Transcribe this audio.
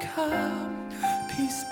come, peace